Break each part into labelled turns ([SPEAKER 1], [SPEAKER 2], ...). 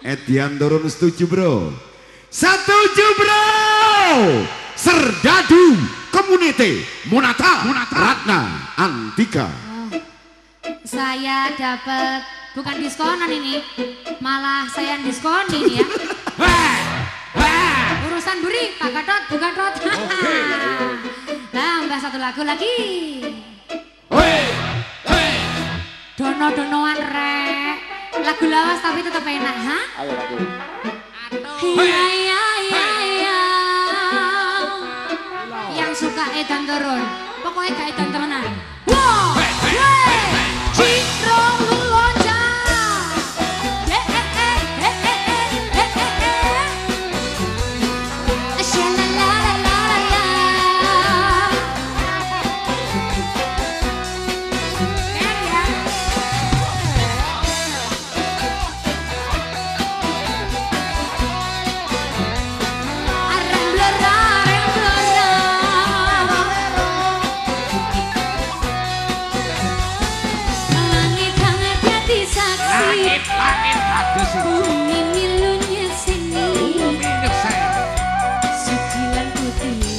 [SPEAKER 1] Edian turun setuju bro. Setuju bro. Serdadu Community Monata, Monata. Ratna Antika.
[SPEAKER 2] Oh, saya dapat bukan diskonan ini, malah saya diskon ini ya. Urusan buri, Pak Gatot, bukan Rot. Nah, mbak satu lagu lagi. Dono-donoan rek. Lagu lawas tapi tetap enak, ha?
[SPEAKER 3] Ayo lagu.
[SPEAKER 2] Iya, iya, iya, iya. Yang suka edan turun. Pokoknya gak edan temenan. Wow, wey, Citro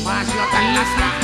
[SPEAKER 2] Masih telas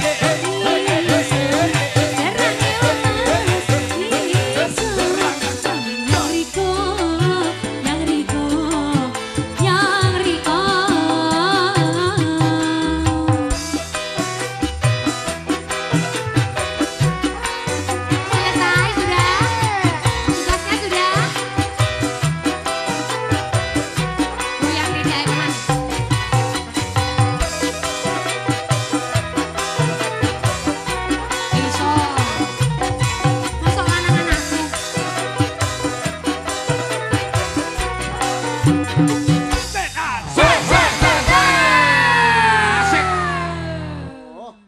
[SPEAKER 2] hey, hey.